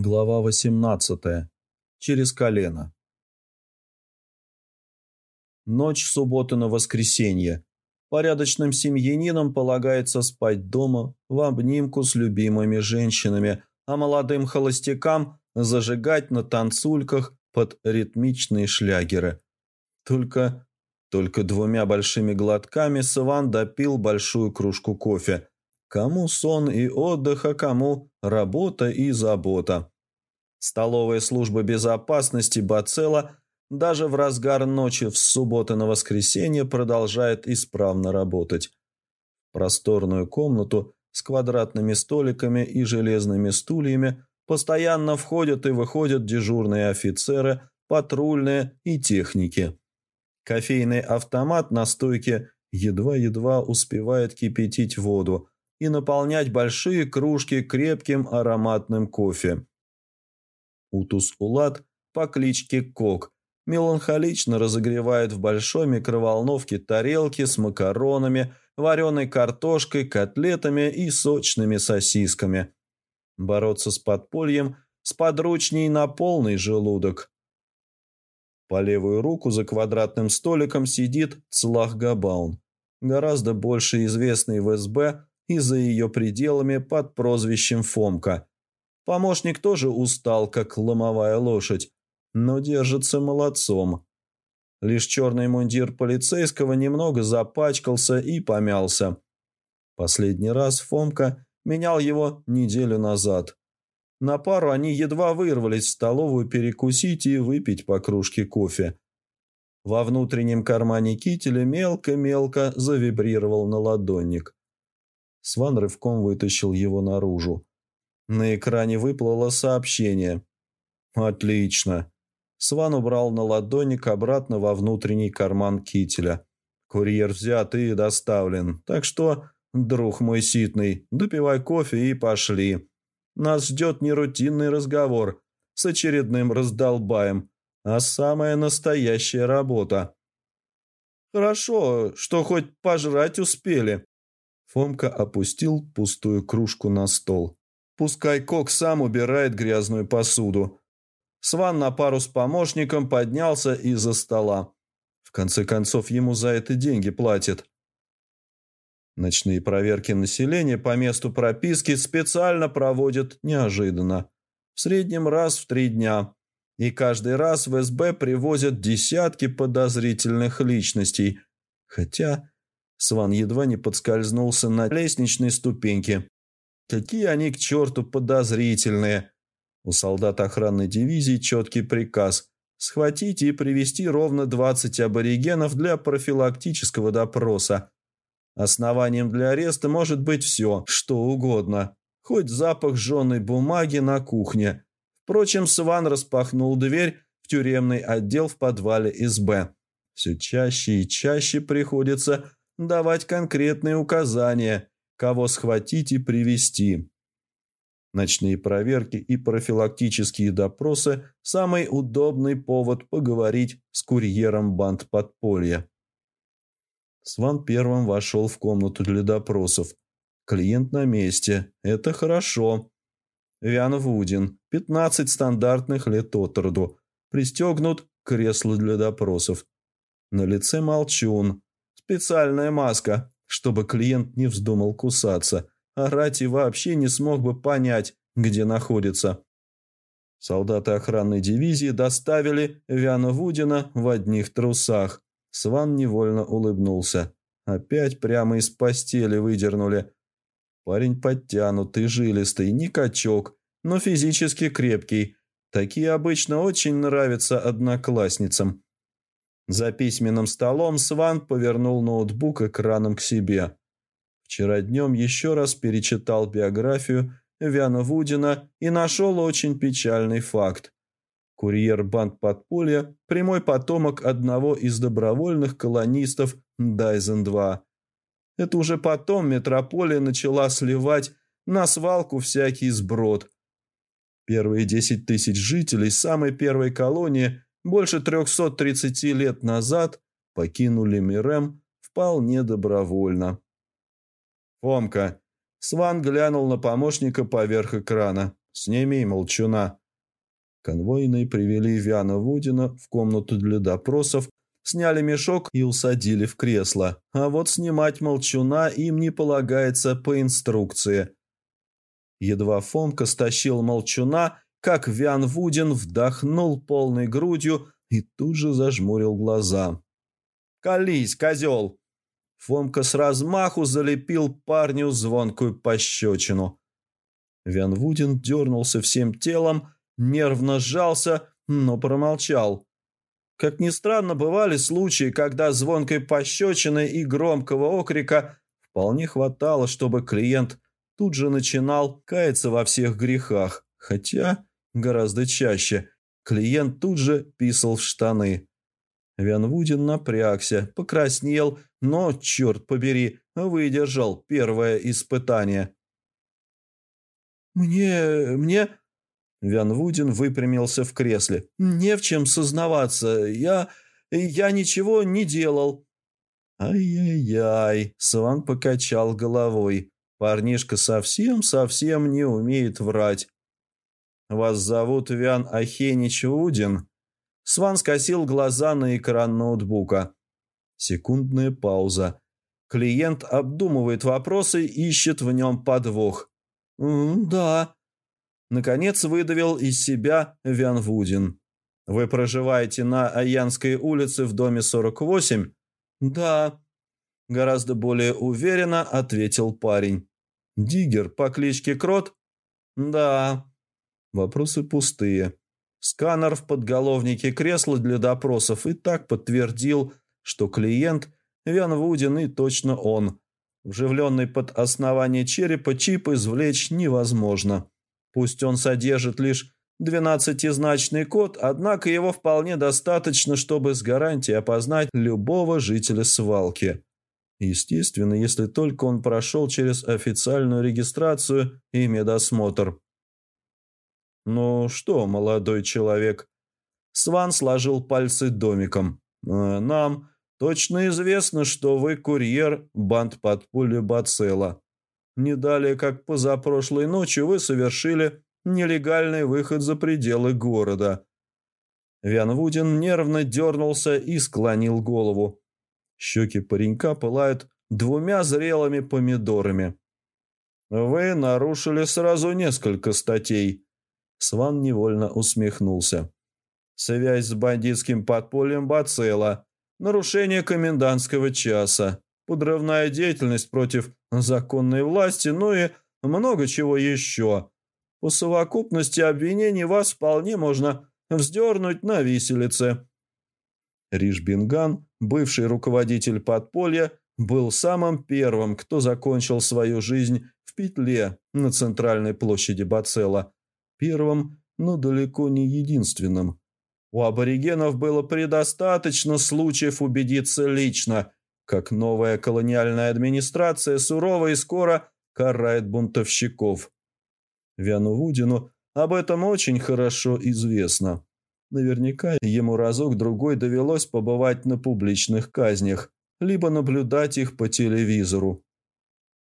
Глава 18. Через колено. Ночь субботы на воскресенье. Порядочным семьянинам полагается спать дома в обнимку с любимыми женщинами, а молодым холостякам зажигать на танцульках под ритмичные шлягеры. Только, только двумя большими глотками Саван допил большую кружку кофе – Кому сон и отдых, а кому работа и забота. Столовая служба безопасности Бацела даже в разгар ночи в субботу на воскресенье продолжает исправно работать. Просторную комнату с квадратными столиками и железными стульями постоянно входят и выходят дежурные офицеры, патрульные и техники. Кофейный автомат на стойке едва-едва успевает кипятить воду, и наполнять большие кружки крепким ароматным кофе. Утус-Улад по кличке Кок меланхолично разогревает в большой микроволновке тарелки с макаронами, вареной картошкой, котлетами и сочными сосисками. Бороться с подпольем сподручней на полный желудок. По левую руку за квадратным столиком сидит Цлах Габаун, гораздо больше известный в СБ и за ее пределами под прозвищем Фомка. Помощник тоже устал, как ломовая лошадь, но держится молодцом. Лишь черный мундир полицейского немного запачкался и помялся. Последний раз Фомка менял его неделю назад. На пару они едва вырвались в столовую перекусить и выпить по кружке кофе. Во внутреннем кармане кителя мелко-мелко завибрировал наладонник. Сван рывком вытащил его наружу. На экране выплыло сообщение. «Отлично». Сван убрал на ладоник обратно во внутренний карман кителя. «Курьер взят и доставлен. Так что, друг мой ситный, допивай кофе и пошли. Нас ждет не рутинный разговор с очередным раздолбаем, а самая настоящая работа». «Хорошо, что хоть пожрать успели», Фомка опустил пустую кружку на стол. Пускай Кок сам убирает грязную посуду. Сван на пару с помощником поднялся из-за стола. В конце концов, ему за это деньги платят. Ночные проверки населения по месту прописки специально проводят неожиданно. В среднем раз в три дня. И каждый раз в СБ привозят десятки подозрительных личностей. Хотя Сван едва не подскользнулся на лестничной ступеньке. Какие они к черту подозрительные. У солдат охранной дивизии четкий приказ – схватить и привести ровно 20 аборигенов для профилактического допроса. Основанием для ареста может быть все, что угодно. Хоть запах жженой бумаги на кухне. Впрочем, Сван распахнул дверь в тюремный отдел в подвале СБ. Все чаще и чаще приходится давать конкретные указания, кого схватить и привести. Ночные проверки и профилактические допросы – самый удобный повод поговорить с курьером банд подполья. Сван первым вошел в комнату для допросов. Клиент на месте. Это хорошо. Вян Вудин. 15 стандартных лет от роду. Пристегнут кресло для допросов. На лице молчун. Специальная маска, чтобы клиент не вздумал кусаться, а Рати вообще не смог бы понять, где находится. Солдаты охранной дивизии доставили Вяна Вудина в одних трусах. Сван невольно улыбнулся. Опять прямо из постели выдернули. Парень подтянутый, жилистый, не качок, но физически крепкий. Такие обычно очень нравятся одноклассницам. За письменным столом Сван повернул ноутбук экраном к себе. Вчера днем еще раз перечитал биографию Вяна Вудина и нашел очень печальный факт. Курьер банд подполья – прямой потомок одного из добровольных колонистов Дайзен-2. Это уже потом метрополия начала сливать на свалку всякий сброд. Первые 10 тысяч жителей самой первой колонии – больше 330 лет назад покинули Мирем вполне добровольно. «Фомка!» Сван глянул на помощника поверх экрана. Сними молчуна». Конвойные привели Вяна Вудина в комнату для допросов, сняли мешок и усадили в кресло. А вот снимать молчуна им не полагается по инструкции. Едва Фомка стащил молчуна, как Вян Вудин вдохнул полной грудью и тут же зажмурил глаза. «Колись, козел!» Фомка с размаху залепил парню звонкую пощечину. Вян Вудин дернулся всем телом, нервно сжался, но промолчал. Как ни странно, бывали случаи, когда звонкой пощечины и громкого окрика вполне хватало, чтобы клиент тут же начинал каяться во всех грехах, хотя гораздо чаще клиент тут же писал в штаны. Вян Вудин напрягся, покраснел, но, черт побери, выдержал первое испытание. «Мне... мне...» Вян Вудин выпрямился в кресле. «Не в чем сознаваться. Я... я ничего не делал». «Ай-яй-яй», — Сван покачал головой. «Парнишка совсем-совсем не умеет врать». «Вас зовут Вян Ахенич Вудин?» Сван скосил глаза на экран ноутбука. Секундная пауза. Клиент обдумывает вопросы, ищет в нем подвох. «Да», Наконец выдавил из себя Вян Вудин. «Вы проживаете на Аянской улице в доме 48?» «Да», – гораздо более уверенно ответил парень. «Диггер по кличке Крот?» «Да». Вопросы пустые. Сканер в подголовнике кресла для допросов и так подтвердил, что клиент Вян Вудин и точно он. Вживленный под основание черепа чип извлечь невозможно. Пусть он содержит лишь двенадцатизначный код, однако его вполне достаточно, чтобы с гарантией опознать любого жителя свалки. Естественно, если только он прошел через официальную регистрацию и медосмотр. «Ну что, молодой человек?» Сван сложил пальцы домиком. «Э, «Нам точно известно, что вы курьер банд под пули Бацела. Не далее, как позапрошлой ночью вы совершили нелегальный выход за пределы города». Вян нервно дернулся и склонил голову. Щеки паренька пылают двумя зрелыми помидорами. «Вы нарушили сразу несколько статей». Сван невольно усмехнулся. «Связь с бандитским подпольем Бацела, нарушение комендантского часа, подрывная деятельность против законной власти, ну и много чего еще. По совокупности обвинений вас вполне можно вздернуть на виселице. Ришбинган, бывший руководитель подполья, был самым первым, кто закончил свою жизнь в петле на центральной площади Бацела. Первым, но далеко не единственным. У аборигенов было предостаточно случаев убедиться лично – как новая колониальная администрация сурово и скоро карает бунтовщиков. Вяну Вудину об этом очень хорошо известно. Наверняка ему разок-другой довелось побывать на публичных казнях, либо наблюдать их по телевизору.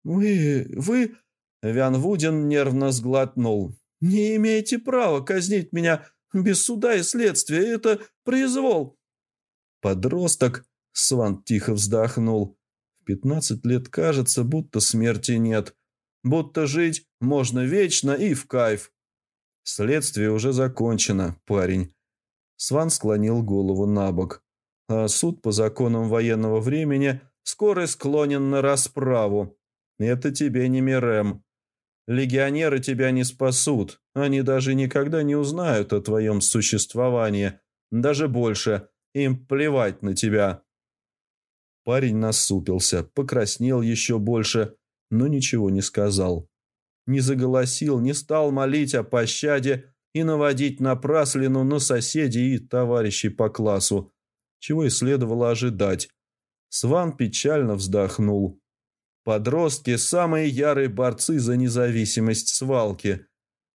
«Вы... вы...» Вян Вудин нервно сглотнул. «Не имеете права казнить меня без суда и следствия. Это произвол». Подросток Сван тихо вздохнул. В пятнадцать лет кажется, будто смерти нет. Будто жить можно вечно и в кайф. Следствие уже закончено, парень. Сван склонил голову на бок. А суд по законам военного времени скоро склонен на расправу. Это тебе не Мирем. Легионеры тебя не спасут. Они даже никогда не узнают о твоем существовании. Даже больше. Им плевать на тебя. Парень насупился, покраснел еще больше, но ничего не сказал. Не заголосил, не стал молить о пощаде и наводить напраслину на соседей и товарищей по классу, чего и следовало ожидать. Сван печально вздохнул. Подростки – самые ярые борцы за независимость свалки.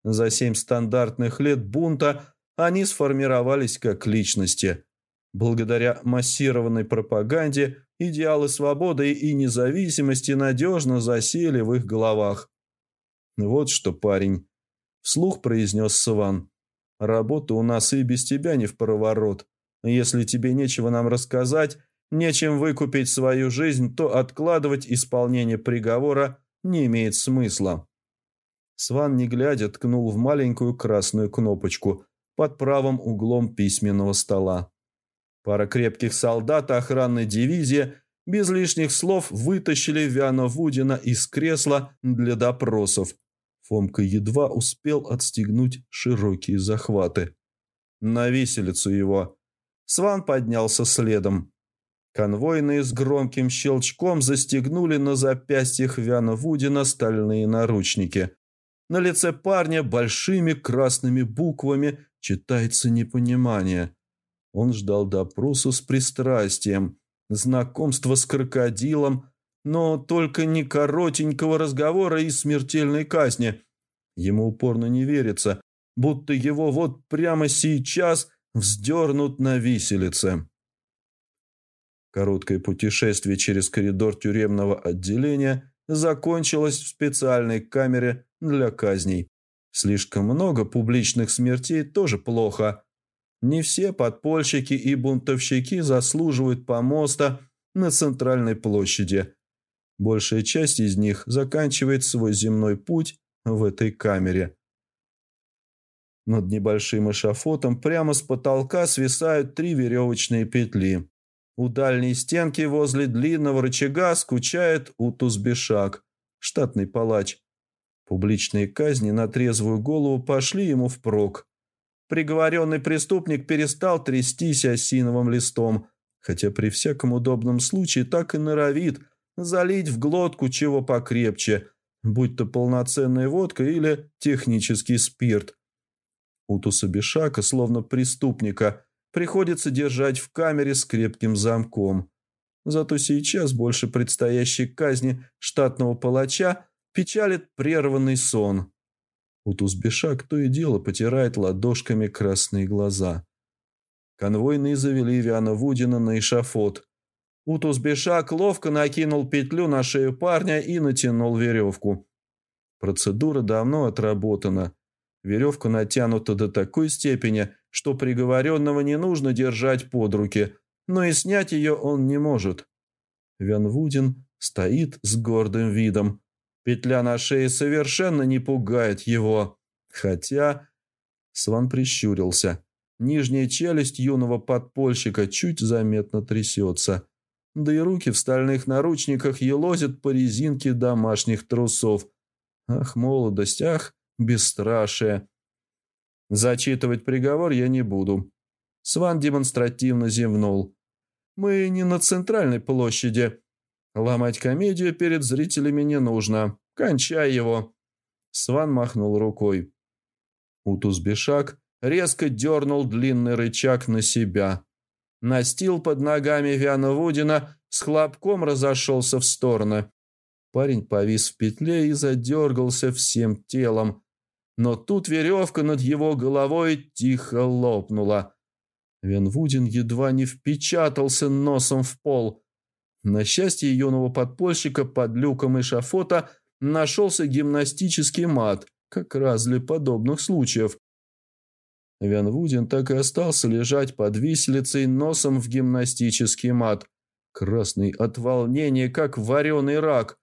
За семь стандартных лет бунта они сформировались как личности. Благодаря массированной пропаганде Идеалы свободы и независимости надежно засели в их головах. Вот что, парень, Вслух произнес Сван. «Работа у нас и без тебя не в проворот. Если тебе нечего нам рассказать, нечем выкупить свою жизнь, то откладывать исполнение приговора не имеет смысла». Сван, не глядя, ткнул в маленькую красную кнопочку под правым углом письменного стола. Пара крепких солдат охранной дивизии без лишних слов вытащили Вяна Вудина из кресла для допросов. Фомка едва успел отстегнуть широкие захваты. На виселицу его. Сван поднялся следом. Конвойные с громким щелчком застегнули на запястьях Вяна Вудина стальные наручники. На лице парня большими красными буквами читается непонимание. Он ждал допроса с пристрастием, знакомства с крокодилом, но только не коротенького разговора и смертельной казни. Ему упорно не верится, будто его вот прямо сейчас вздернут на виселице. Короткое путешествие через коридор тюремного отделения закончилось в специальной камере для казней. Слишком много публичных смертей тоже плохо. Не все подпольщики и бунтовщики заслуживают помоста на центральной площади. Большая часть из них заканчивает свой земной путь в этой камере. Над небольшим эшафотом прямо с потолка свисают три веревочные петли. У дальней стенки возле длинного рычага скучает Утузбешак, штатный палач. Публичные казни на трезвую голову пошли ему впрок. Приговоренный преступник перестал трястись осиновым листом, хотя при всяком удобном случае так и норовит залить в глотку чего покрепче, будь то полноценная водка или технический спирт. Утуса Бешака, словно преступника, приходится держать в камере с крепким замком. Зато сейчас больше предстоящей казни штатного палача печалит прерванный сон. Утузбешак то и дело потирает ладошками красные глаза. Конвойные завели Виана Вудина на эшафот. Утузбешак ловко накинул петлю на шею парня и натянул веревку. Процедура давно отработана. Веревка натянута до такой степени, что приговоренного не нужно держать под руки, но и снять ее он не может. Вян Вудин стоит с гордым видом, Петля на шее совершенно не пугает его. Хотя... Сван прищурился. Нижняя челюсть юного подпольщика чуть заметно трясется. Да и руки в стальных наручниках елозят по резинке домашних трусов. Ах, молодость, ах, бесстрашие. Зачитывать приговор я не буду. Сван демонстративно зевнул. Мы не на центральной площади. Ломать комедию перед зрителями не нужно. Кончай его. Сван махнул рукой. Утузбешак резко дернул длинный рычаг на себя. Настил под ногами Вяна Вудина с хлопком разошелся в стороны. Парень повис в петле и задергался всем телом. Но тут веревка над его головой тихо лопнула. Вен Вудин едва не впечатался носом в пол. На счастье юного подпольщика под люком эшафота нашелся гимнастический мат, как раз для подобных случаев. Вян Вудин так и остался лежать под виселицей носом в гимнастический мат, красный от волнения, как вареный рак.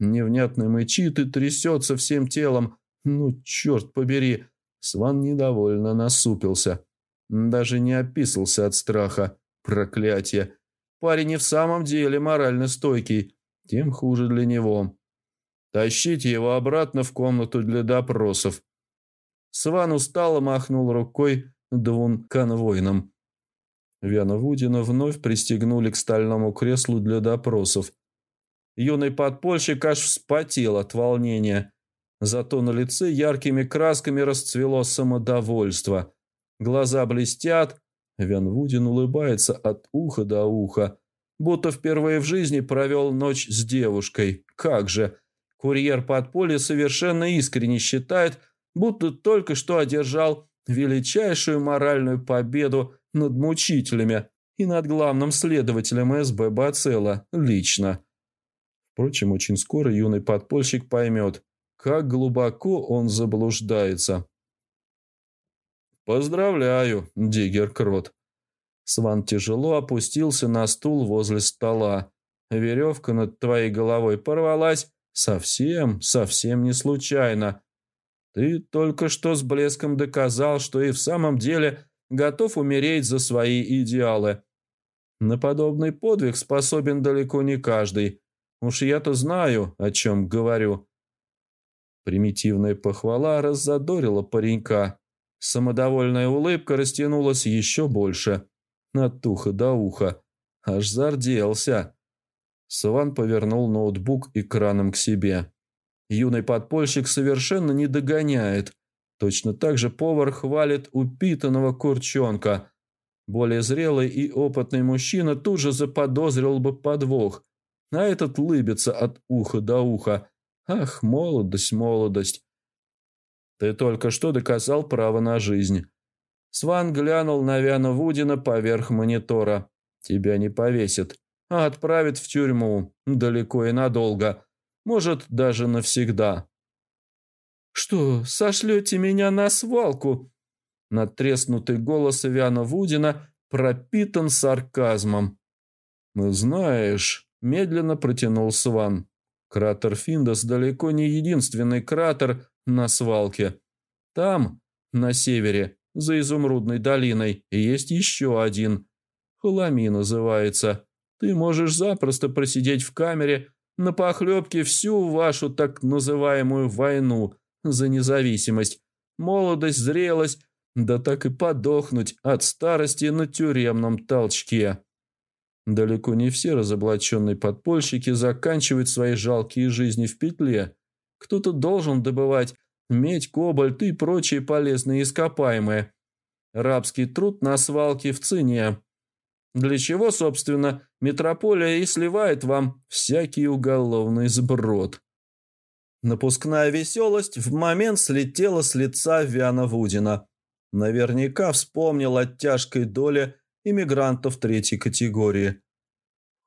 Невнятно мычит и трясется всем телом. Ну, черт побери, Сван недовольно насупился. Даже не описался от страха. Проклятие. Парень и в самом деле морально стойкий, тем хуже для него. Тащите его обратно в комнату для допросов. Сван устало махнул рукой двум конвойным. Вяна Вудина вновь пристегнули к стальному креслу для допросов. Юный подпольщик аж вспотел от волнения. Зато на лице яркими красками расцвело самодовольство. Глаза блестят, Вян Вудин улыбается от уха до уха, будто впервые в жизни провел ночь с девушкой. Как же! Курьер подполья совершенно искренне считает, будто только что одержал величайшую моральную победу над мучителями и над главным следователем СБ Бацела лично. Впрочем, очень скоро юный подпольщик поймет, как глубоко он заблуждается. «Поздравляю, Диггер Крот». Сван тяжело опустился на стул возле стола. Веревка над твоей головой порвалась совсем, совсем не случайно. Ты только что с блеском доказал, что и в самом деле готов умереть за свои идеалы. На подобный подвиг способен далеко не каждый. Уж я-то знаю, о чем говорю. Примитивная похвала раззадорила паренька. Самодовольная улыбка растянулась еще больше. От уха до уха. Аж зарделся. Сван повернул ноутбук экраном к себе. Юный подпольщик совершенно не догоняет. Точно так же повар хвалит упитанного курчонка. Более зрелый и опытный мужчина тут же заподозрил бы подвох. А этот лыбится от уха до уха. Ах, молодость, молодость. Ты только что доказал право на жизнь. Сван глянул на Вяна Вудина поверх монитора. Тебя не повесят а отправит в тюрьму далеко и надолго, может, даже навсегда. «Что, сошлете меня на свалку?» Натреснутый голос Вяна Вудина пропитан сарказмом. «Ну, знаешь», — медленно протянул Сван, «кратер Финдос далеко не единственный кратер на свалке. Там, на севере, за Изумрудной долиной, есть еще один. Холами называется. Ты можешь запросто просидеть в камере на похлебке всю вашу так называемую войну за независимость, молодость, зрелость, да так и подохнуть от старости на тюремном толчке. Далеко не все разоблаченные подпольщики заканчивают свои жалкие жизни в петле. Кто-то должен добывать медь, кобальт и прочие полезные ископаемые. Рабский труд на свалке в цене. Для чего, собственно, метрополия и сливает вам всякий уголовный сброд. Напускная веселость в момент слетела с лица Вяна Вудина. Наверняка вспомнил о тяжкой доле иммигрантов третьей категории.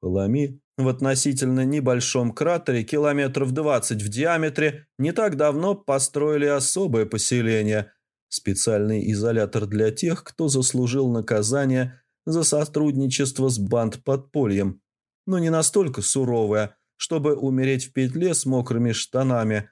Холоми в относительно небольшом кратере километров 20 в диаметре не так давно построили особое поселение, специальный изолятор для тех, кто заслужил наказание – за сотрудничество с банд-подпольем, но не настолько суровая, чтобы умереть в петле с мокрыми штанами.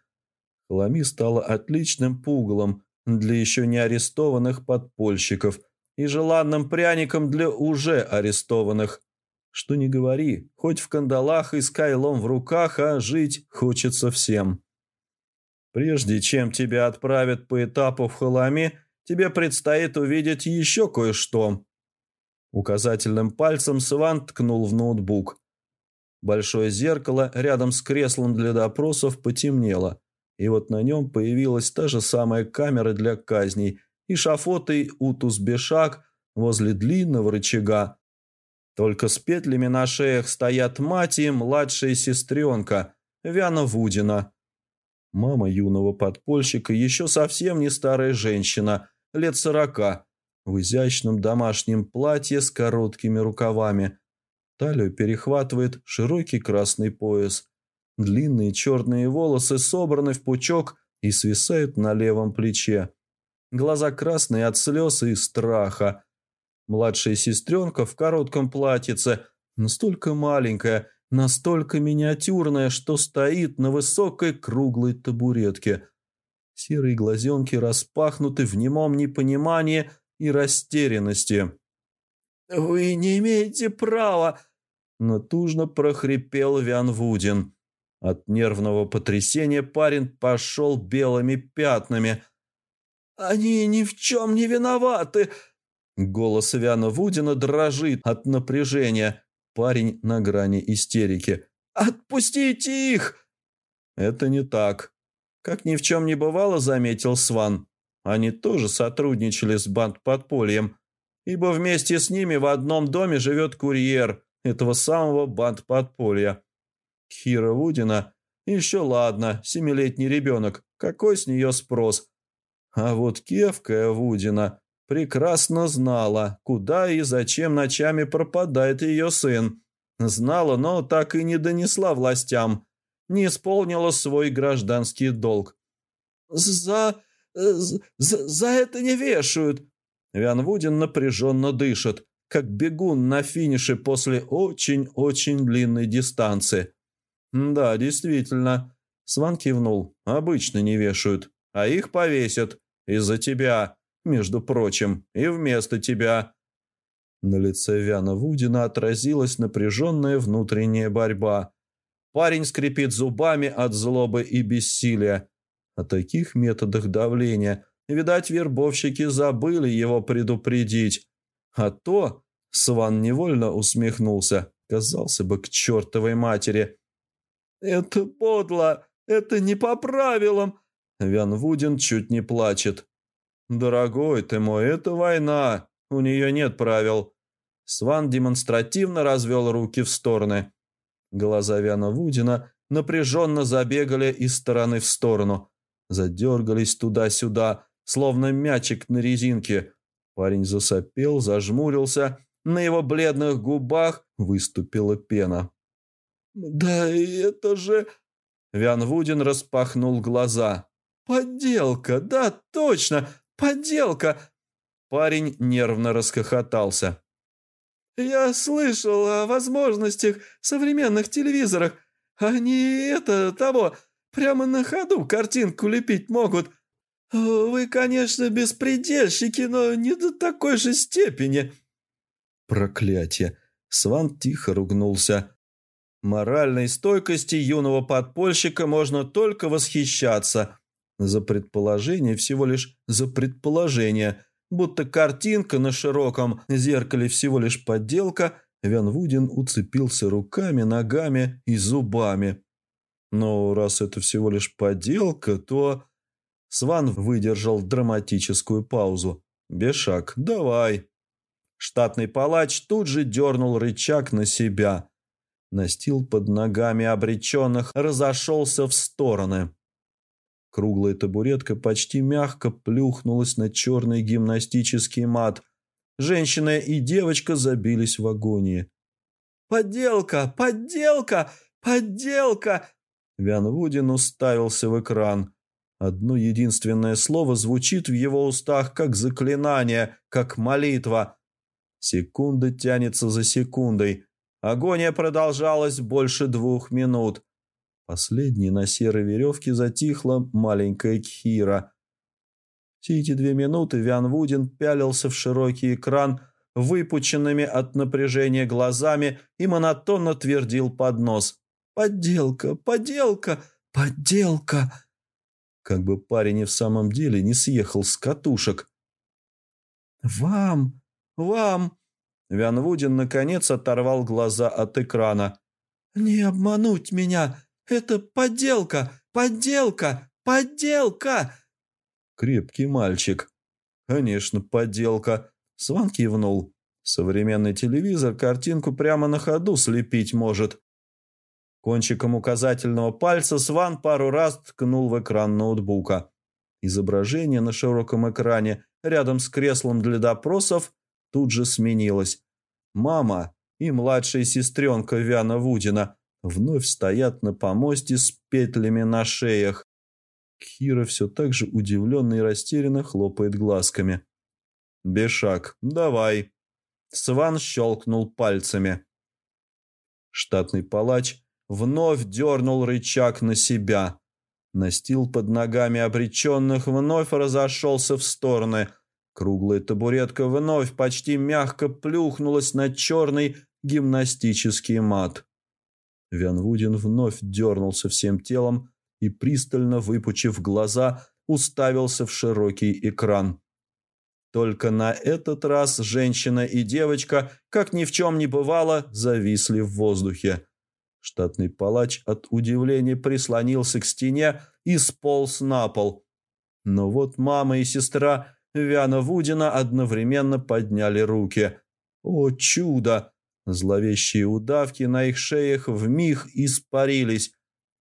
Лами стала отличным пугалом для еще не арестованных подпольщиков и желанным пряником для уже арестованных. Что не говори, хоть в кандалах и с кайлом в руках, а жить хочется всем. Прежде чем тебя отправят по этапу в Халаме, тебе предстоит увидеть еще кое-что. Указательным пальцем Сван ткнул в ноутбук. Большое зеркало рядом с креслом для допросов потемнело, и вот на нем появилась та же самая камера для казней и шафотый утус-бешак возле длинного рычага. Только с петлями на шеях стоят мать и младшая сестренка, Вяна Вудина. Мама юного подпольщика еще совсем не старая женщина, лет сорока, в изящном домашнем платье с короткими рукавами. Талию перехватывает широкий красный пояс. Длинные черные волосы собраны в пучок и свисают на левом плече. Глаза красные от слез и страха. Младшая сестренка в коротком платьице, настолько маленькая, настолько миниатюрная, что стоит на высокой круглой табуретке. Серые глазенки распахнуты в немом непонимании – и растерянности. «Вы не имеете права!» Натужно прохрипел Вян. От нервного потрясения парень пошел белыми пятнами. «Они ни в чем не виноваты!» Голос Вяна Вудина дрожит от напряжения. Парень на грани истерики. «Отпустите их!» «Это не так», — как ни в чем не бывало, заметил Сван. Они тоже сотрудничали с банд-подпольем, ибо вместе с ними в одном доме живет курьер этого самого банд-подполья. Хира Вудина еще ладно, семилетний ребенок, какой с нее спрос? А вот Кевка Вудина прекрасно знала, куда и зачем ночами пропадает ее сын. Знала, но так и не донесла властям, не исполнила свой гражданский долг. «За...» за, за это не вешают!» Вян напряженно дышит, как бегун на финише после очень-очень длинной дистанции. «Да, действительно». Сван кивнул. «Обычно не вешают, а их повесят. Из-за тебя, между прочим, и вместо тебя». На лице Вяна Вудина отразилась напряженная внутренняя борьба. Парень скрипит зубами от злобы и бессилия. О таких методах давления, видать, вербовщики забыли его предупредить. А то, Сван невольно усмехнулся, казался бы к чертовой матери. «Это подло! Это не по правилам!» Вян Вудин чуть не плачет. «Дорогой ты мой, это война. У нее нет правил». Сван демонстративно развел руки в стороны. Глаза Вяна Вудина напряженно забегали из стороны в сторону. Задергались туда-сюда, словно мячик на резинке. Парень засопел, зажмурился. На его бледных губах выступила пена. «Да это же...» Вян Вудин распахнул глаза. «Подделка! Да, точно! Подделка!» Парень нервно расхохотался. «Я слышал о возможностях современных телевизорах. Они это, того, прямо на ходу картинку лепить могут. Вы, конечно, беспредельщики, но не до такой же степени». Проклятие! Сван тихо ругнулся. Моральной стойкости юного подпольщика можно только восхищаться. За предположение всего лишь за предположение – Будто картинка на широком зеркале всего лишь подделка, Вян Вудин уцепился руками, ногами и зубами. Но раз это всего лишь подделка, то... Сван выдержал драматическую паузу. «Бешак, давай». Штатный палач тут же дернул рычаг на себя. Настил под ногами обреченных разошелся в стороны. Круглая табуретка почти мягко плюхнулась на черный гимнастический мат. Женщина и девочка забились в агонии. «Подделка! Подделка! Подделка!» Вян Вудин уставился в экран. Одно единственное слово звучит в его устах как заклинание, как молитва. Секунда тянется за секундой. Агония продолжалась больше двух минут. Последней на серой веревке затихла маленькая Кхира. Все эти две минуты Вян Вудин пялился в широкий экран выпученными от напряжения глазами и монотонно твердил под нос «Подделка! Подделка! Подделка!» Как бы парень и в самом деле не съехал с катушек. «Вам! Вам!» Вян Вудин наконец оторвал глаза от экрана. «Не обмануть меня! «Это подделка! Подделка! Подделка!» Крепкий мальчик. «Конечно, подделка!» Сван кивнул. «Современный телевизор картинку прямо на ходу слепить может». Кончиком указательного пальца Сван пару раз ткнул в экран ноутбука. Изображение на широком экране рядом с креслом для допросов тут же сменилось. Мама и младшая сестренка Вяна Вудина вновь стоят на помосте с петлями на шеях. Кира все так же удивленно и растерянно хлопает глазками. «Бешак, давай!» Сван щелкнул пальцами. Штатный палач вновь дернул рычаг на себя. Настил под ногами обреченных вновь разошелся в стороны. Круглая табуретка вновь почти мягко плюхнулась на черный гимнастический мат. Вян Вудин вновь дернулся всем телом и, пристально выпучив глаза, уставился в широкий экран. Только на этот раз женщина и девочка, как ни в чем не бывало, зависли в воздухе. Штатный палач от удивления прислонился к стене и сполз на пол. Но вот мама и сестра Вяна Вудина одновременно подняли руки. О чудо! Зловещие удавки на их шеях вмиг испарились.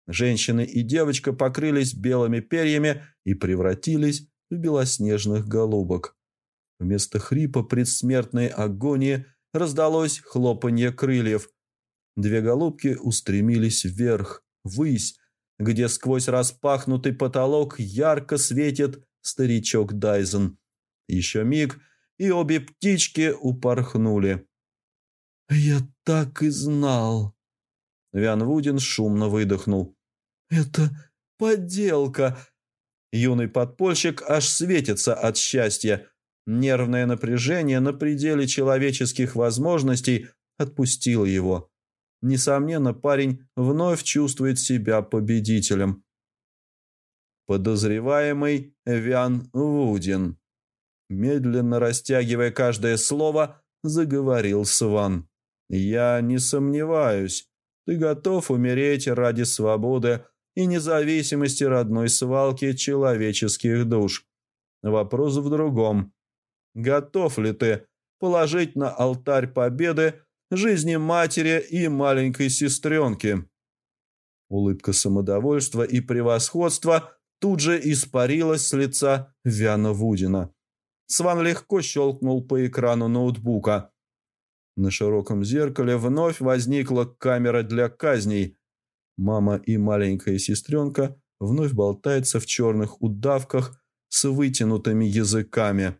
Женщины и девочка покрылись белыми перьями и превратились в белоснежных голубок. Вместо хрипа предсмертной агонии раздалось хлопанье крыльев. Две голубки устремились вверх, ввысь, где сквозь распахнутый потолок ярко светит старичок Дайзен. Еще миг, и обе птички упорхнули. «Я так и знал!» Вян Вудин шумно выдохнул. «Это подделка!» Юный подпольщик аж светится от счастья. Нервное напряжение на пределе человеческих возможностей отпустило его. Несомненно, парень вновь чувствует себя победителем. Подозреваемый Вян Вудин. Медленно растягивая каждое слово, заговорил Сван. «Я не сомневаюсь. Ты готов умереть ради свободы и независимости родной свалки человеческих душ. Вопрос в другом. Готов ли ты положить на алтарь победы жизни матери и маленькой сестренки?» Улыбка самодовольства и превосходства тут же испарилась с лица Вяна Вудина. Сван легко щелкнул по экрану ноутбука. На широком зеркале вновь возникла камера для казней. Мама и маленькая сестренка вновь болтаются в черных удавках с вытянутыми языками.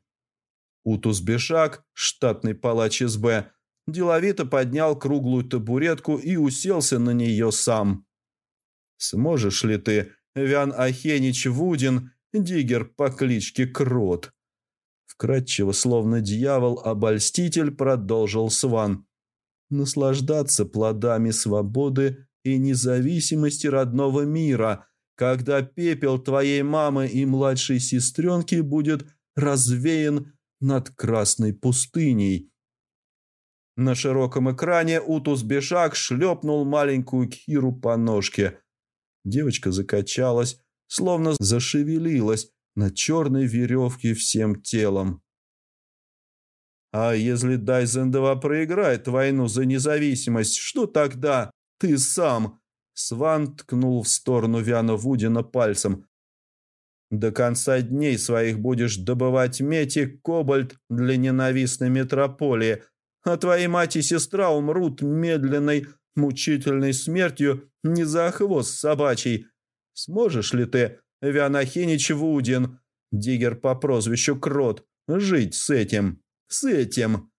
Утус Бешак, штатный палач СБ, деловито поднял круглую табуретку и уселся на нее сам. «Сможешь ли ты, Вян Ахенич Вудин, диггер по кличке Крот?» Вкратчиво, словно дьявол-обольститель, продолжил Сван. «Наслаждаться плодами свободы и независимости родного мира, когда пепел твоей мамы и младшей сестренки будет развеян над Красной пустыней». На широком экране Утус Бешак шлепнул маленькую Киру по ножке. Девочка закачалась, словно зашевелилась, на черной веревке всем телом. «А если Дайзендова проиграет войну за независимость, что тогда? Ты сам!» Сван ткнул в сторону Вяна Вудина пальцем. «До конца дней своих будешь добывать медь и кобальт для ненавистной метрополии, а твои мать и сестра умрут медленной, мучительной смертью не за хвост собачий. Сможешь ли ты Вианахинич Вудин, диггер по прозвищу Крот. Жить с этим. С этим.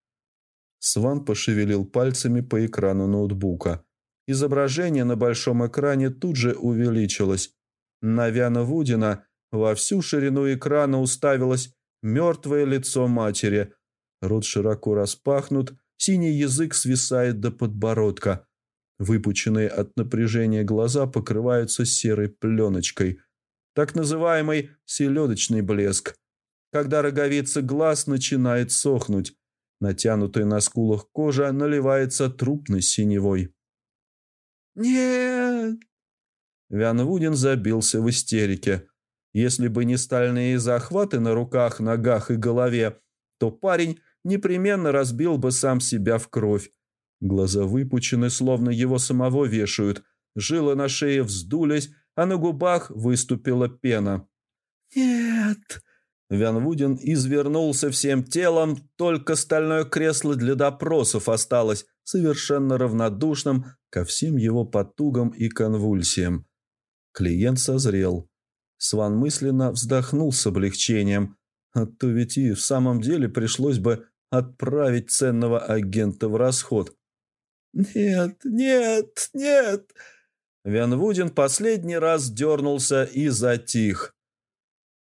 Сван пошевелил пальцами по экрану ноутбука. Изображение на большом экране тут же увеличилось. На Вяна Вудина во всю ширину экрана уставилось мертвое лицо матери. Рот широко распахнут, синий язык свисает до подбородка. Выпученные от напряжения глаза покрываются серой пленочкой – так называемый селедочный блеск, когда роговица глаз начинает сохнуть, натянутая на скулах кожа наливается трупной синевой. «Нет!» Вян Вудин забился в истерике. Если бы не стальные захваты на руках, ногах и голове, то парень непременно разбил бы сам себя в кровь. Глаза выпучены, словно его самого вешают, жилы на шее вздулись, а на губах выступила пена. «Нет!» Вян Вудин извернулся всем телом, только стальное кресло для допросов осталось совершенно равнодушным ко всем его потугам и конвульсиям. Клиент созрел. Сван мысленно вздохнул с облегчением, а то ведь и в самом деле пришлось бы отправить ценного агента в расход. «Нет, нет, нет!» Вян Вудин последний раз дернулся и затих.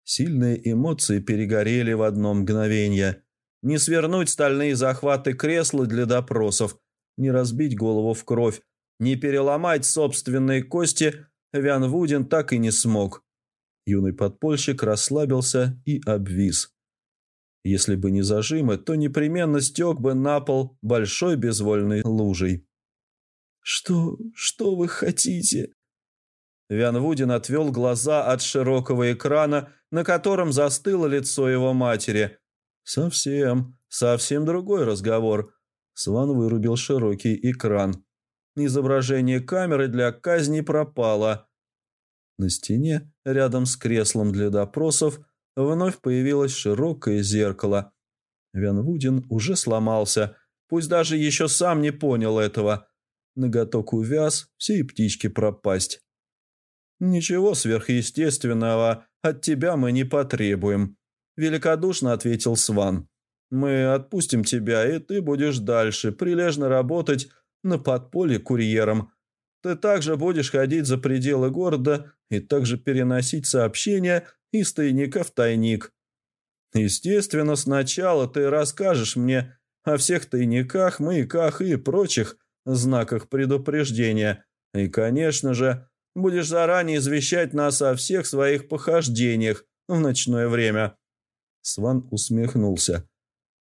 Сильные эмоции перегорели в одно мгновение. Не свернуть стальные захваты кресла для допросов, не разбить голову в кровь, не переломать собственные кости Вян Вудин так и не смог. Юный подпольщик расслабился и обвис. Если бы не зажимы, то непременно стек бы на пол большой безвольной лужей. «Что... что вы хотите?» Вян Вудин отвел глаза от широкого экрана, на котором застыло лицо его матери. «Совсем, совсем другой разговор». Сван вырубил широкий экран. Изображение камеры для казни пропало. На стене, рядом с креслом для допросов, вновь появилось широкое зеркало. Вян Вудин уже сломался, пусть даже еще сам не понял этого. Ноготок увяз, все и птички пропасть. «Ничего сверхъестественного от тебя мы не потребуем», – великодушно ответил Сван. Мы отпустим тебя, и ты будешь дальше прилежно работать на подполье курьером. Ты также будешь ходить за пределы города и также переносить сообщения из тайника в тайник. Естественно, сначала ты расскажешь мне о всех тайниках, маяках и прочих знаках предупреждения. И, конечно же, будешь заранее извещать нас о всех своих похождениях в ночное время». Сван усмехнулся.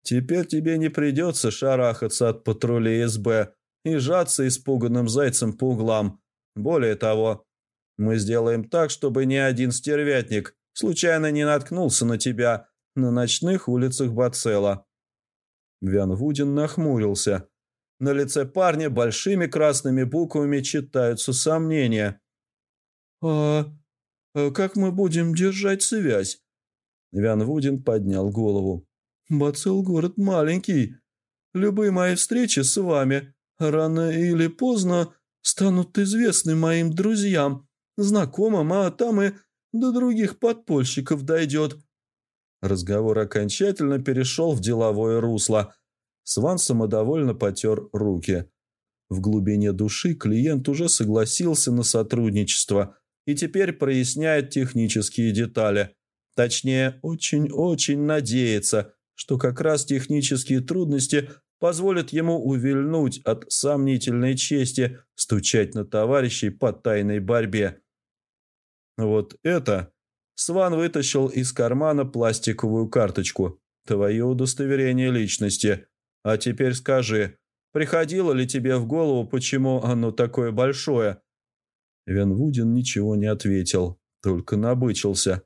«Теперь тебе не придется шарахаться от патрулей СБ и жаться испуганным зайцем по углам. Более того, мы сделаем так, чтобы ни один стервятник случайно не наткнулся на тебя на ночных улицах Бацела». Вян Вудин нахмурился. На лице парня большими красными буквами читаются сомнения. «А, а как мы будем держать связь?» Вян Вудин поднял голову. «Бацел город маленький. Любые мои встречи с вами рано или поздно станут известны моим друзьям, знакомым, а там и до других подпольщиков дойдет. Разговор окончательно перешел в деловое русло. Сван самодовольно потер руки. В глубине души клиент уже согласился на сотрудничество и теперь проясняет технические детали. Точнее, очень-очень надеется, что как раз технические трудности позволят ему увильнуть от сомнительной чести стучать на товарищей по тайной борьбе. Вот это Сван вытащил из кармана пластиковую карточку. «Твое удостоверение личности. А теперь скажи, приходило ли тебе в голову, почему оно такое большое?» Вен Вудин ничего не ответил, только набычился.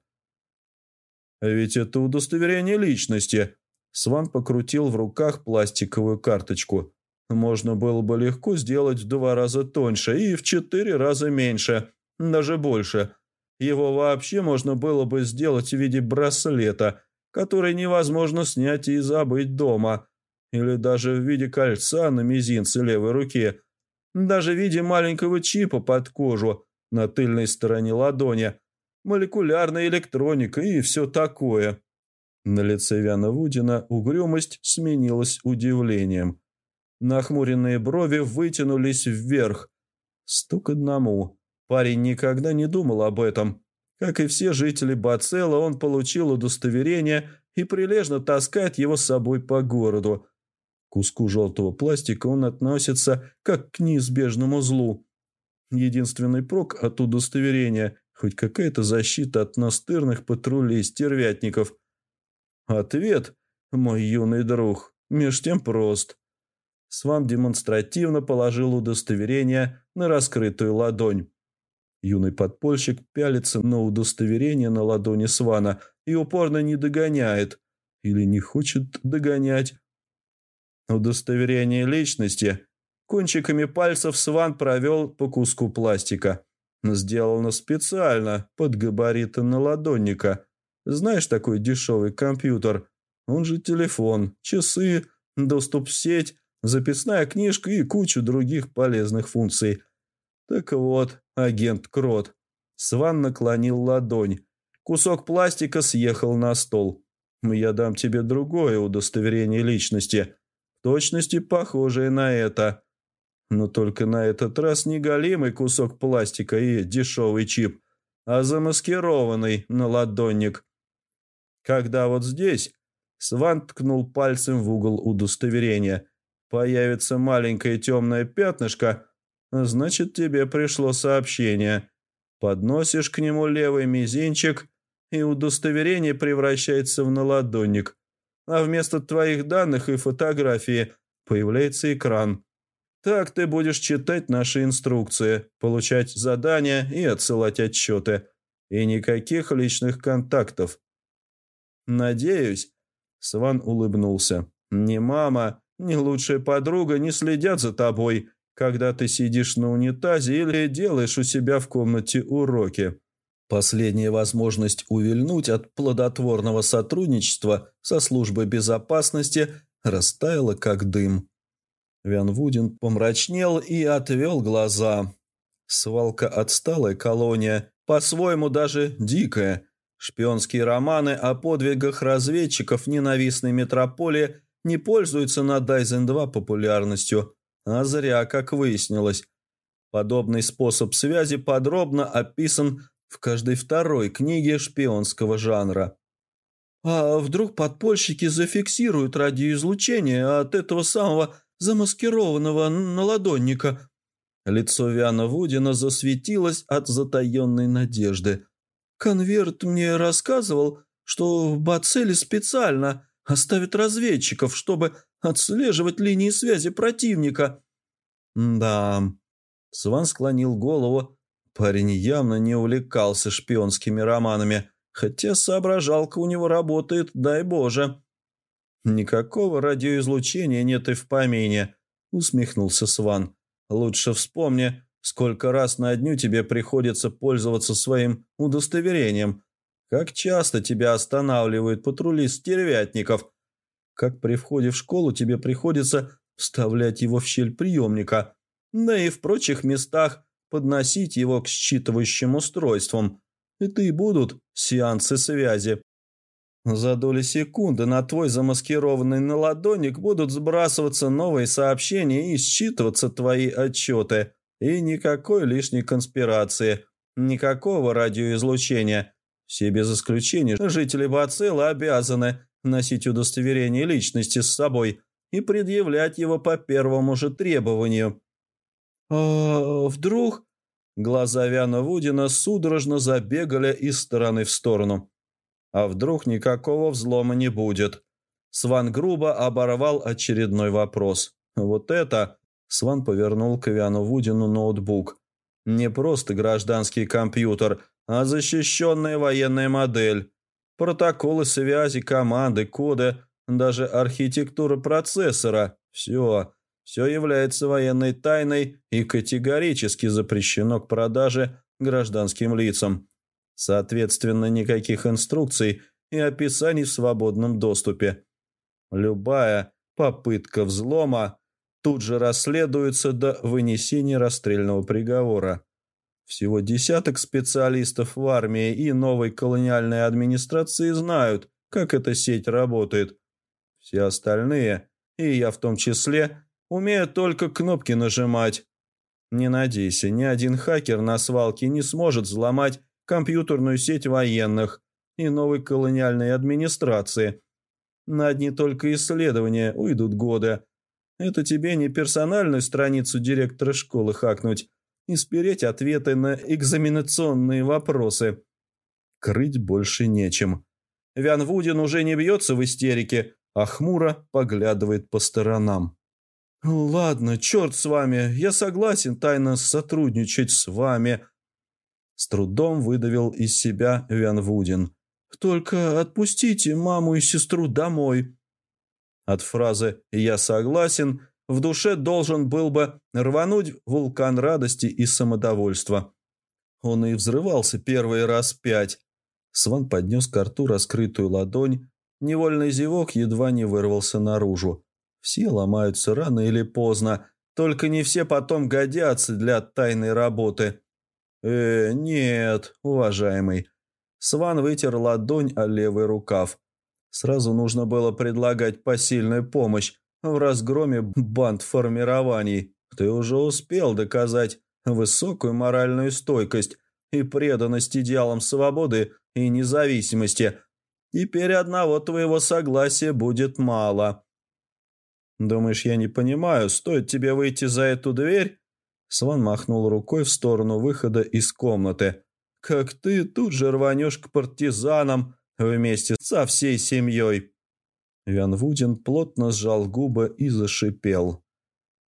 «Ведь это удостоверение личности!» Сван покрутил в руках пластиковую карточку. «Можно было бы легко сделать в два раза тоньше и в четыре раза меньше, даже больше. Его вообще можно было бы сделать в виде браслета, который невозможно снять и забыть дома, или даже в виде кольца на мизинце левой руки, даже в виде маленького чипа под кожу на тыльной стороне ладони, молекулярная электроника и все такое. На лице Вяна Вудина угрюмость сменилась удивлением. Нахмуренные брови вытянулись вверх. Стук одному. Парень никогда не думал об этом. Как и все жители Бацела, он получил удостоверение и прилежно таскает его с собой по городу. Куску желтого пластика он относится как к неизбежному злу. Единственный прок от удостоверения – хоть какая-то защита от настырных патрулей стервятников. Ответ, мой юный друг, меж тем прост. Сван демонстративно положил удостоверение на раскрытую ладонь. Юный подпольщик пялится на удостоверение на ладони Свана и упорно не догоняет. Или не хочет догонять. Удостоверение личности. Кончиками пальцев Сван провел по куску пластика. Сделано специально, под габариты наладонника. Знаешь такой дешевый компьютер? Он же телефон, часы, доступ в сеть, записная книжка и кучу других полезных функций. Так вот, агент Крот. Сван наклонил ладонь. Кусок пластика съехал на стол. «Я дам тебе другое удостоверение личности, в точности похожее на это. Но только на этот раз не голимый кусок пластика и дешевый чип, а замаскированный на ладонник. Когда вот здесь...» Сван ткнул пальцем в угол удостоверения. «Появится маленькое темное пятнышко», Значит, тебе пришло сообщение. Подносишь к нему левый мизинчик, и удостоверение превращается в наладонник. А вместо твоих данных и фотографии появляется экран. Так ты будешь читать наши инструкции, получать задания и отсылать отчеты. И никаких личных контактов. Надеюсь, Сван улыбнулся. Ни мама, ни лучшая подруга не следят за тобой когда ты сидишь на унитазе или делаешь у себя в комнате уроки. Последняя возможность увильнуть от плодотворного сотрудничества со службой безопасности растаяла как дым. Вян Вудин помрачнел и отвел глаза. Свалка отсталая колония, по-своему даже дикая. Шпионские романы о подвигах разведчиков ненавистной метрополии не пользуются на Дайзен-2 популярностью, а зря, как выяснилось. Подобный способ связи подробно описан в каждой второй книге шпионского жанра. А вдруг подпольщики зафиксируют радиоизлучение от этого самого замаскированного наладонника? Лицо Виана Вудина засветилось от затаенной надежды. Конверт мне рассказывал, что в Бацеле специально оставят разведчиков, чтобы отслеживать линии связи противника. Да. Сван склонил голову. Парень явно не увлекался шпионскими романами, хотя соображалка у него работает, дай боже. Никакого радиоизлучения нет и в помине, усмехнулся Сван. Лучше вспомни, Сколько раз на дню тебе приходится пользоваться своим удостоверением? Как часто тебя останавливают патрули стервятников? Как при входе в школу тебе приходится вставлять его в щель приемника? Да и в прочих местах подносить его к считывающим устройствам. Это и будут сеансы связи. За доли секунды на твой замаскированный наладонник будут сбрасываться новые сообщения и считываться твои отчеты. И никакой лишней конспирации, никакого радиоизлучения. Все без исключения жители Бацилла обязаны носить удостоверение личности с собой и предъявлять его по первому же требованию. А вдруг... Глаза Вяна Вудина судорожно забегали из стороны в сторону. А вдруг никакого взлома не будет? Сван грубо оборвал очередной вопрос. Вот это Сван повернул к Виану Вудину ноутбук. Не просто гражданский компьютер, а защищенная военная модель. Протоколы связи, команды, коды, даже архитектура процессора. Все, все является военной тайной и категорически запрещено к продаже гражданским лицам. Соответственно, никаких инструкций и описаний в свободном доступе. Любая попытка взлома тут же расследуется до вынесения расстрельного приговора. Всего десяток специалистов в армии и новой колониальной администрации знают, как эта сеть работает. Все остальные, и я в том числе, умеют только кнопки нажимать. Не надейся, ни один хакер на свалке не сможет взломать компьютерную сеть военных и новой колониальной администрации. На одни только исследования уйдут годы, это тебе не персональную страницу директора школы хакнуть и спереть ответы на экзаменационные вопросы. Крыть больше нечем. Вян Вудин уже не бьется в истерике, а хмуро поглядывает по сторонам. «Ладно, черт с вами, я согласен тайно сотрудничать с вами», с трудом выдавил из себя Вян Вудин. «Только отпустите маму и сестру домой». От фразы «я согласен» в душе должен был бы рвануть вулкан радости и самодовольства. Он и взрывался первый раз пять. Сван поднес к рту раскрытую ладонь. Невольный зевок едва не вырвался наружу. Все ломаются рано или поздно, только не все потом годятся для тайной работы. «Э, нет, уважаемый». Сван вытер ладонь о левый рукав. Сразу нужно было предлагать посильную помощь в разгроме банд формирований. Ты уже успел доказать высокую моральную стойкость и преданность идеалам свободы и независимости. Теперь одного твоего согласия будет мало. Думаешь, я не понимаю, стоит тебе выйти за эту дверь? Сван махнул рукой в сторону выхода из комнаты. Как ты тут же рванешь к партизанам, вместе со всей семьей». Вян Вудин плотно сжал губы и зашипел.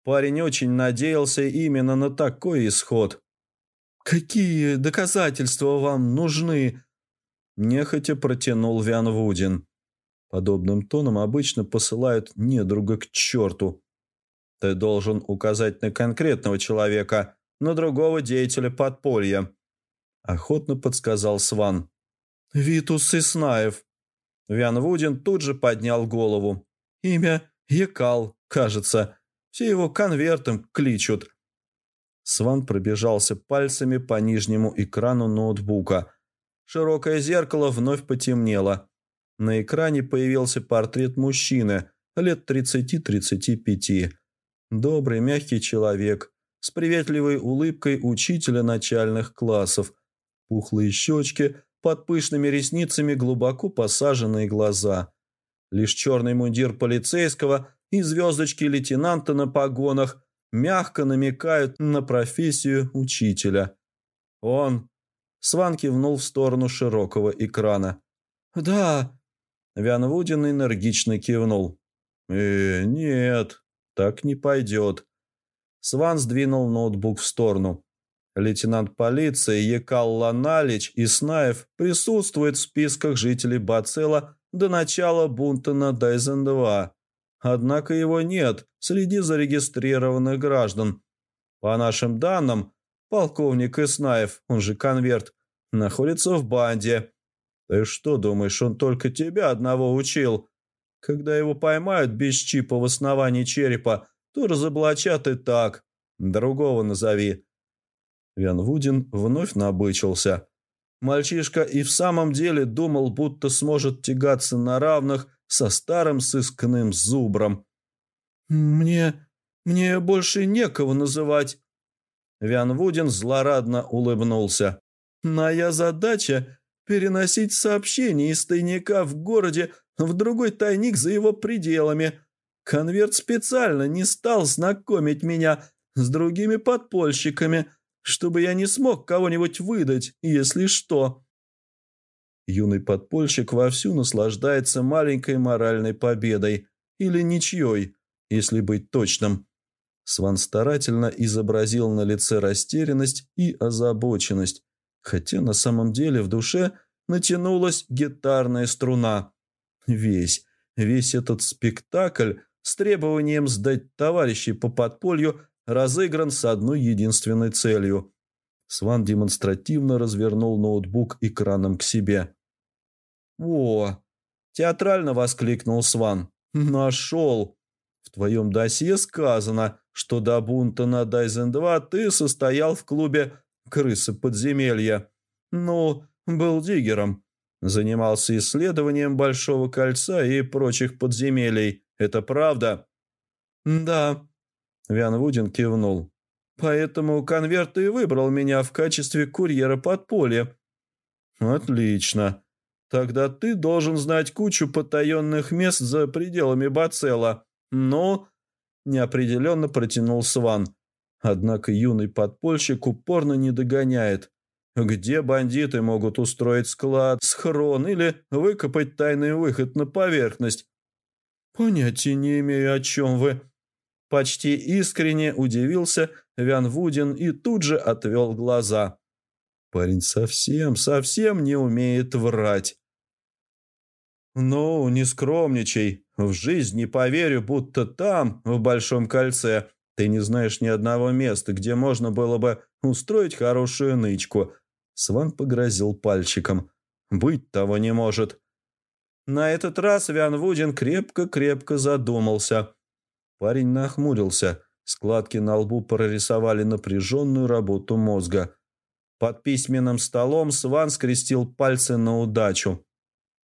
Парень очень надеялся именно на такой исход. «Какие доказательства вам нужны?» Нехотя протянул Вян Вудин. Подобным тоном обычно посылают недруга к черту. Ты должен указать на конкретного человека, на другого деятеля подполья. Охотно подсказал Сван. «Витус Иснаев». Вян Вудин тут же поднял голову. «Имя Якал, кажется. Все его конвертом кличут». Сван пробежался пальцами по нижнему экрану ноутбука. широкое зеркало вновь потемнело. На экране появился портрет мужчины, лет 30-35. Добрый, мягкий человек, с приветливой улыбкой учителя начальных классов. Пухлые щечки, под пышными ресницами глубоко посаженные глаза. Лишь черный мундир полицейского и звездочки лейтенанта на погонах мягко намекают на профессию учителя. Он... Сван кивнул в сторону широкого экрана. «Да». Вян энергично кивнул. «Э, нет, так не пойдет». Сван сдвинул ноутбук в сторону. Лейтенант полиции Екал Ланалич и Снаев присутствуют в списках жителей Бацела до начала бунта на Дайзен-2. Однако его нет среди зарегистрированных граждан. По нашим данным, полковник Иснаев, он же конверт, находится в банде. Ты что думаешь, он только тебя одного учил? Когда его поймают без чипа в основании черепа, то разоблачат и так. Другого назови. Вян Вудин вновь набычился. Мальчишка и в самом деле думал, будто сможет тягаться на равных со старым сыскным зубром. «Мне... мне больше некого называть». Вян Вудин злорадно улыбнулся. «Моя задача – переносить сообщения из тайника в городе в другой тайник за его пределами. Конверт специально не стал знакомить меня с другими подпольщиками, чтобы я не смог кого-нибудь выдать, если что». Юный подпольщик вовсю наслаждается маленькой моральной победой или ничьей, если быть точным. Сван старательно изобразил на лице растерянность и озабоченность, хотя на самом деле в душе натянулась гитарная струна. Весь, весь этот спектакль с требованием сдать товарищей по подполью разыгран с одной единственной целью. Сван демонстративно развернул ноутбук экраном к себе. «О!» – театрально воскликнул Сван. «Нашел! В твоем досье сказано, что до бунта на Дайзен-2 ты состоял в клубе «Крысы подземелья». Ну, был диггером. Занимался исследованием Большого кольца и прочих подземелий. Это правда?» «Да», – Вян Вудин кивнул. «Поэтому конверт и выбрал меня в качестве курьера подполья». «Отлично. Тогда ты должен знать кучу потаенных мест за пределами Бацела. Но...» Неопределенно протянул Сван. Однако юный подпольщик упорно не догоняет. Где бандиты могут устроить склад, схрон или выкопать тайный выход на поверхность? Понятия не имею, о чем вы. Почти искренне удивился Вян Вудин и тут же отвел глаза. Парень совсем, совсем не умеет врать. «Ну, не скромничай. В жизнь не поверю, будто там, в Большом кольце, ты не знаешь ни одного места, где можно было бы устроить хорошую нычку». Сван погрозил пальчиком. «Быть того не может». На этот раз Вян Вудин крепко-крепко задумался. Парень нахмурился. Складки на лбу прорисовали напряженную работу мозга. Под письменным столом Сван скрестил пальцы на удачу.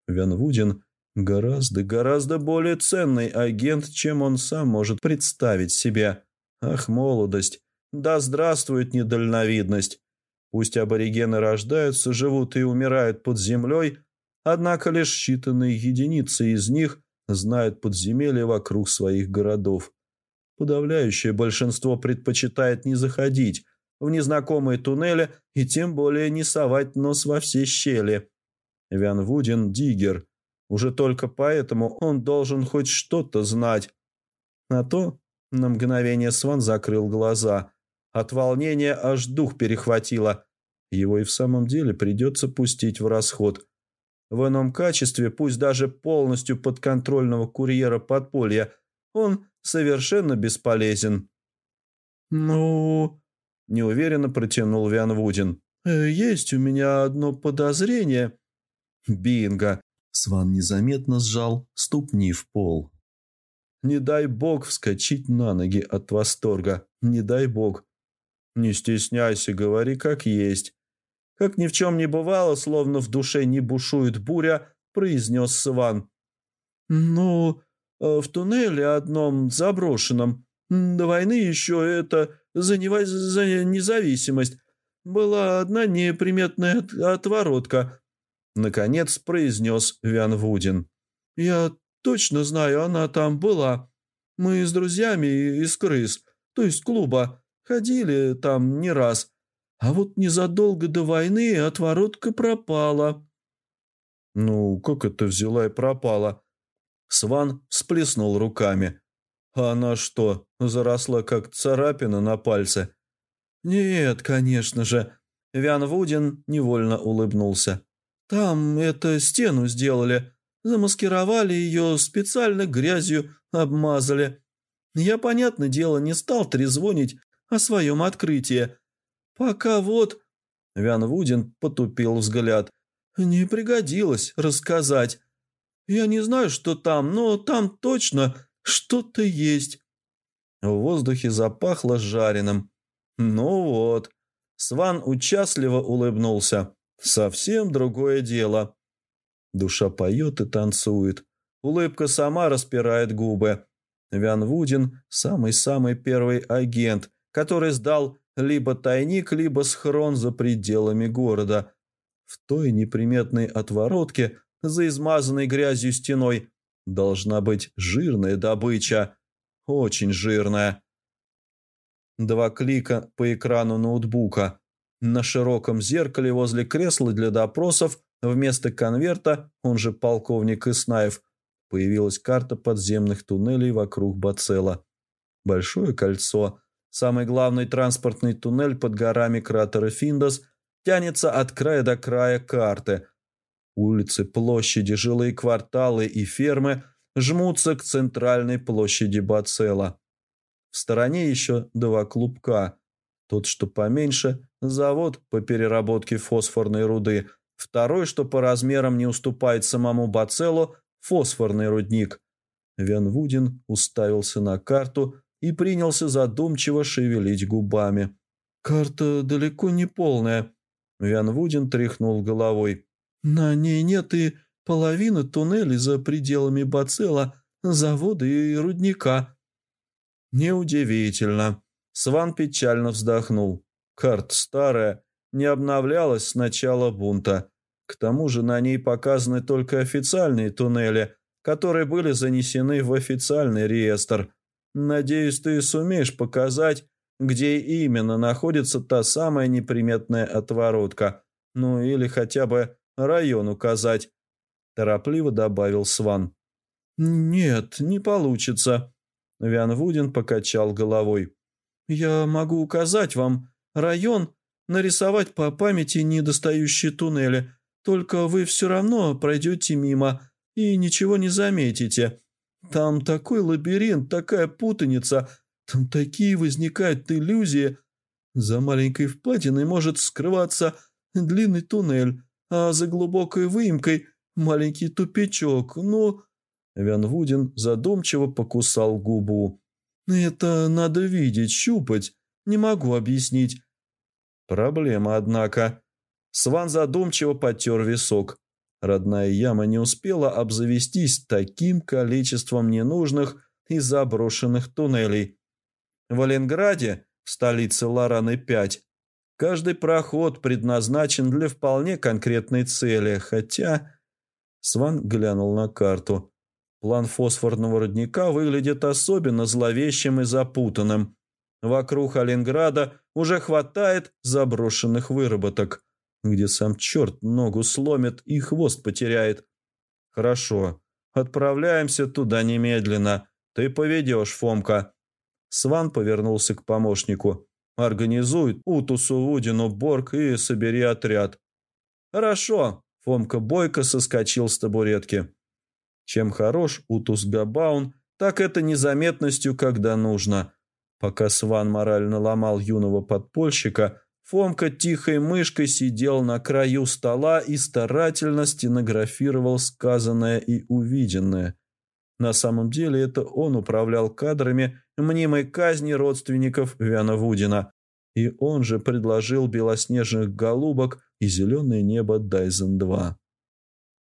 Вян Вудин гораздо, гораздо более ценный агент, чем он сам может представить себе. Ах, молодость! Да здравствует недальновидность! Пусть аборигены рождаются, живут и умирают под землей, однако лишь считанные единицы из них знают подземелья вокруг своих городов. Подавляющее большинство предпочитает не заходить в незнакомые туннели и тем более не совать нос во все щели. Вян Вудин – диггер. Уже только поэтому он должен хоть что-то знать. На то на мгновение Сван закрыл глаза. От волнения аж дух перехватило. Его и в самом деле придется пустить в расход. В ином качестве, пусть даже полностью подконтрольного курьера подполья, он совершенно бесполезен. «Ну...» – неуверенно протянул Вян Вудин. «Э, «Есть у меня одно подозрение». «Бинго!» – Сван незаметно сжал ступни в пол. «Не дай бог вскочить на ноги от восторга. Не дай бог. Не стесняйся, говори как есть. как ни в чем не бывало, словно в душе не бушует буря, произнес Сван. «Ну, э, в туннеле одном заброшенном. До войны еще это за, независимость. Была одна неприметная отворотка», — наконец произнес Вян. «Я точно знаю, она там была. Мы с друзьями из крыс, то есть клуба, ходили там не раз. А вот незадолго до войны отворотка пропала». «Ну, как это взяла и пропала?» Сван всплеснул руками. «А она что, заросла как царапина на пальце?» «Нет, конечно же». Вян Вудин невольно улыбнулся. «Там это стену сделали. Замаскировали ее, специально грязью обмазали. Я, понятное дело, не стал трезвонить о своем открытии. Пока вот...» Вян Вудин потупил взгляд. «Не пригодилось рассказать. Я не знаю, что там, но там точно что-то есть». В воздухе запахло жареным. «Ну вот». Сван участливо улыбнулся. «Совсем другое дело». Душа поет и танцует. Улыбка сама распирает губы. Вян Вудин – самый-самый первый агент, который сдал либо тайник, либо схрон за пределами города. В той неприметной отворотке, за измазанной грязью стеной, должна быть жирная добыча. Очень жирная. Два клика по экрану ноутбука. На широком зеркале возле кресла для допросов вместо конверта, он же полковник Иснаев, появилась карта подземных туннелей вокруг Бацела. Большое кольцо, самый главный транспортный туннель под горами кратера Финдос, тянется от края до края карты. Улицы, площади, жилые кварталы и фермы жмутся к центральной площади Бацела. В стороне еще два клубка. Тот, что поменьше, завод по переработке фосфорной руды. Второй, что по размерам не уступает самому Бацелу, фосфорный рудник. Вен Вудин уставился на карту и принялся задумчиво шевелить губами. «Карта далеко не полная», — Вен Вудин тряхнул головой. «На ней нет и половины туннелей за пределами Бацела, завода и рудника». Неудивительно. Сван печально вздохнул. Карта старая, не обновлялась с начала бунта. К тому же на ней показаны только официальные туннели, которые были занесены в официальный реестр. Надеюсь, ты сумеешь показать, где именно находится та самая неприметная отворотка. Ну или хотя бы район указать. Торопливо добавил Сван. «Нет, не получится», Вян Вудин покачал головой. «Я могу указать вам район, нарисовать по памяти недостающие туннели, только вы все равно пройдете мимо и ничего не заметите. Там такой лабиринт, такая путаница, там такие возникают иллюзии. За маленькой впадиной может скрываться длинный туннель, а за глубокой выемкой маленький тупичок, ну...» Вян Вудин задумчиво покусал губу. «Это надо видеть, щупать. Не могу объяснить». «Проблема, однако». Сван задумчиво потер висок. Родная яма не успела обзавестись таким количеством ненужных и заброшенных туннелей. В Оленграде, в столице Лораны-5, каждый проход предназначен для вполне конкретной цели, хотя... Сван глянул на карту. План фосфорного родника выглядит особенно зловещим и запутанным. Вокруг Оленграда уже хватает заброшенных выработок, где сам черт ногу сломит и хвост потеряет. Хорошо, отправляемся туда немедленно. Ты поведешь, Фомка. Сван повернулся к помощнику. Организуй Утусу Вудину Борг и собери отряд. Хорошо. Фомка бойко соскочил с табуретки. Чем хорош Утус Габаун, так это незаметностью, когда нужно. Пока Сван морально ломал юного подпольщика, Фомка тихой мышкой сидел на краю стола и старательно стенографировал сказанное и увиденное. На самом деле это он управлял кадрами мнимой казни родственников Вяна Вудина, и он же предложил белоснежных голубок и зеленое небо Дайзен-2.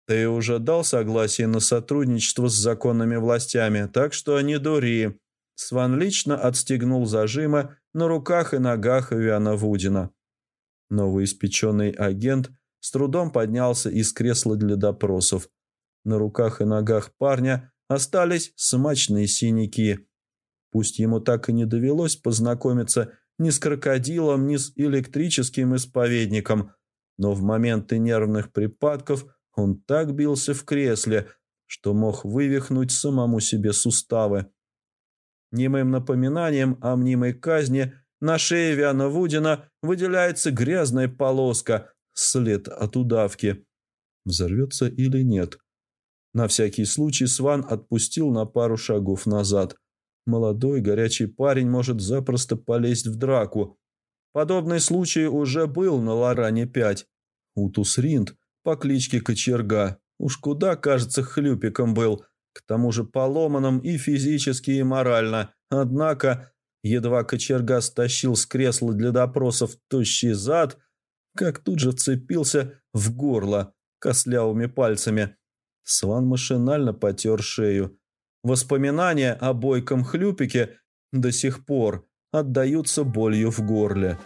Ты уже дал согласие на сотрудничество с законными властями, так что не дури. Сван лично отстегнул зажимы на руках и ногах Виана Вудина. Новоиспеченный агент с трудом поднялся из кресла для допросов. На руках и ногах парня остались смачные синяки. Пусть ему так и не довелось познакомиться ни с крокодилом, ни с электрическим исповедником, но в моменты нервных припадков он так бился в кресле, что мог вывихнуть самому себе суставы. Немым напоминанием о мнимой казни на шее Виана Вудина выделяется грязная полоска, след от удавки. Взорвется или нет? На всякий случай Сван отпустил на пару шагов назад. Молодой горячий парень может запросто полезть в драку. Подобный случай уже был на Лоране-5. Утус Ринд по кличке Кочерга уж куда, кажется, хлюпиком был, к тому же поломанным и физически, и морально. Однако, едва Кочерга стащил с кресла для допросов тощий зад, как тут же вцепился в горло костлявыми пальцами. Сван машинально потер шею. Воспоминания о бойком хлюпике до сих пор отдаются болью в горле.